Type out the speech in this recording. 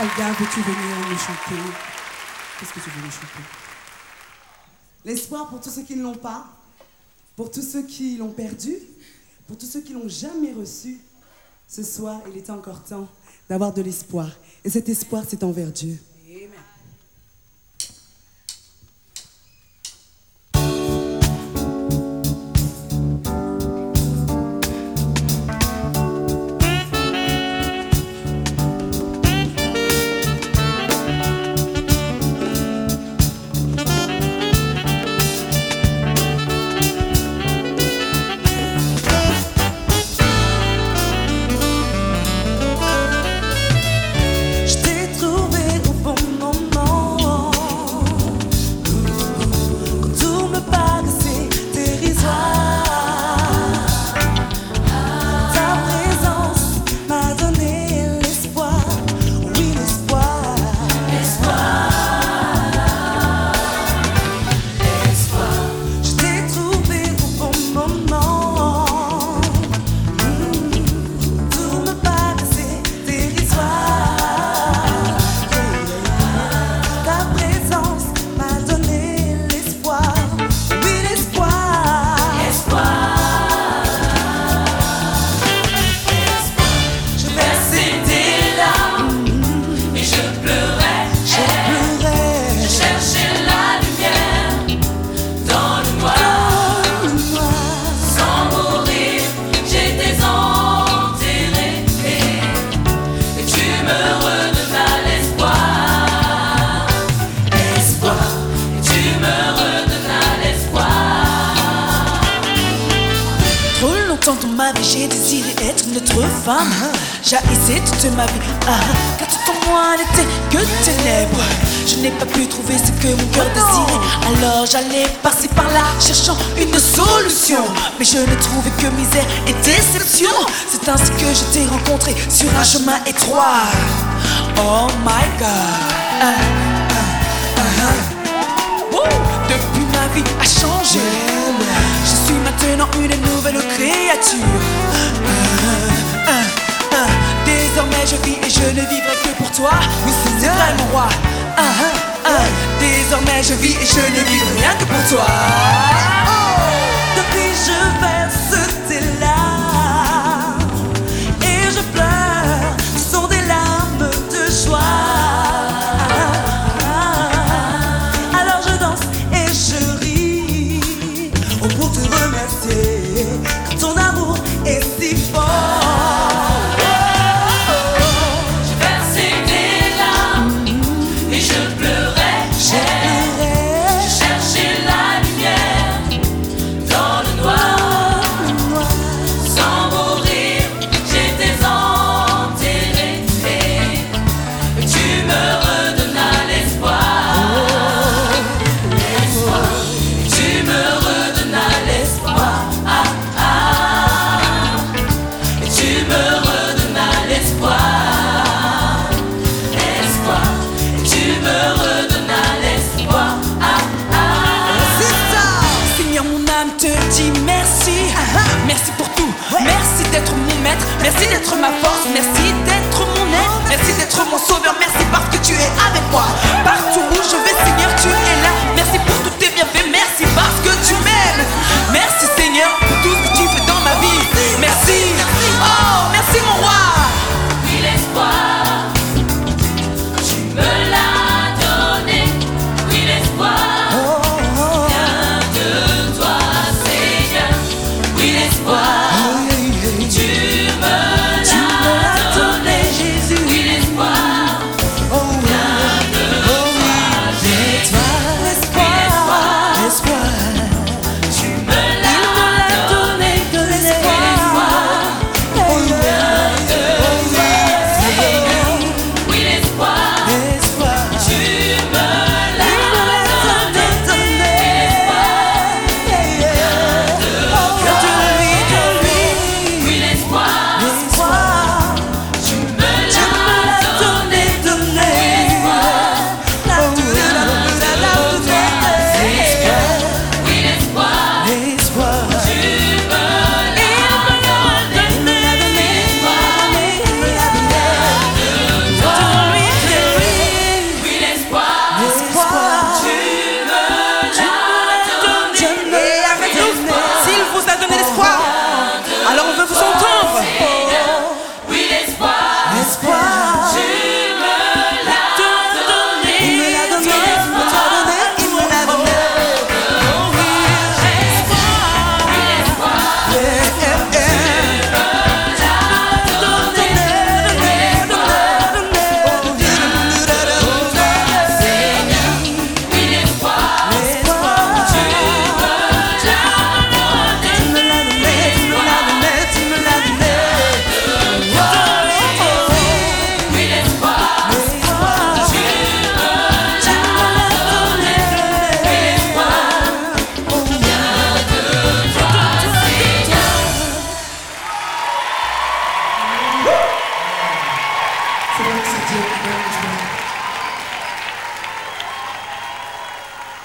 Olga, veux-tu venir nous chanter? Qu'est-ce que tu veux nous chanter? L'espoir pour tous ceux qui ne l'ont pas, pour tous ceux qui l'ont perdu, pour tous ceux qui l'ont jamais reçu. Ce soir, il est encore temps d'avoir de l'espoir. Et cet espoir, c'est envers Dieu. Longtemps dans ma vie, j'ai désiré être une autre femme. J'haïssais toute ma vie, ah, car tout en moi n'était que ténèbres. Je n'ai pas pu trouver ce que mon cœur désirait. Alors j'allais par-ci par-là, cherchant une solution. Mais je ne trouvais que misère et déception. C'est ainsi que je t'ai rencontré sur un chemin étroit. Oh my god. Toi. Oui, c'est vrai mon roi. Ah, ah, ah. Désormais je vis et je ne vivrai rien que pour toi. Depuis je verse te dit merci. Uh-huh. Merci pour tout. Merci d'être mon maître. Merci d'être ma force. Merci d'être mon aide. Oh, merci d'être mon sauveur. Merci parce que tu es avec moi.